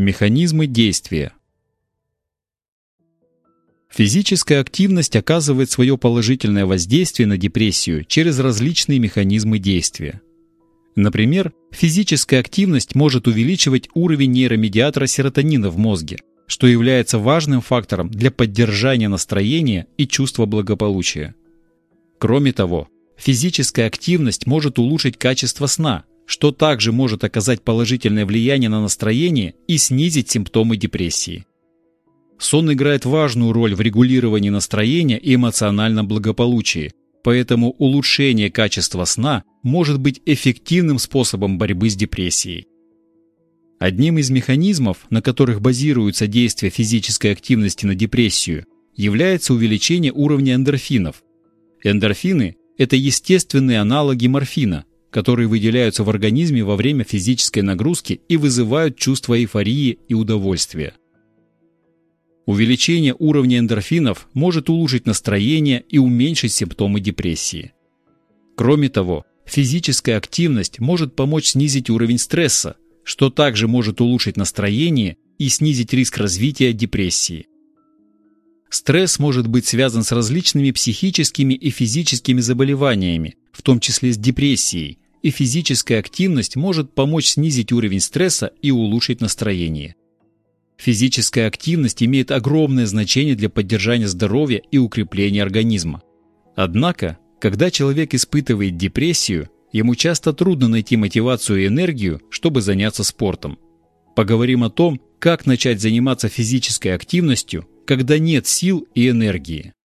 Механизмы действия. Физическая активность оказывает свое положительное воздействие на депрессию через различные механизмы действия. Например, физическая активность может увеличивать уровень нейромедиатора серотонина в мозге, что является важным фактором для поддержания настроения и чувства благополучия. Кроме того, физическая активность может улучшить качество сна, что также может оказать положительное влияние на настроение и снизить симптомы депрессии. Сон играет важную роль в регулировании настроения и эмоциональном благополучии, поэтому улучшение качества сна может быть эффективным способом борьбы с депрессией. Одним из механизмов, на которых базируется действие физической активности на депрессию, является увеличение уровня эндорфинов. Эндорфины – это естественные аналоги морфина, которые выделяются в организме во время физической нагрузки и вызывают чувство эйфории и удовольствия. Увеличение уровня эндорфинов может улучшить настроение и уменьшить симптомы депрессии. Кроме того, физическая активность может помочь снизить уровень стресса, что также может улучшить настроение и снизить риск развития депрессии. Стресс может быть связан с различными психическими и физическими заболеваниями, в том числе с депрессией, и физическая активность может помочь снизить уровень стресса и улучшить настроение. Физическая активность имеет огромное значение для поддержания здоровья и укрепления организма. Однако, когда человек испытывает депрессию, ему часто трудно найти мотивацию и энергию, чтобы заняться спортом. Поговорим о том, как начать заниматься физической активностью, когда нет сил и энергии.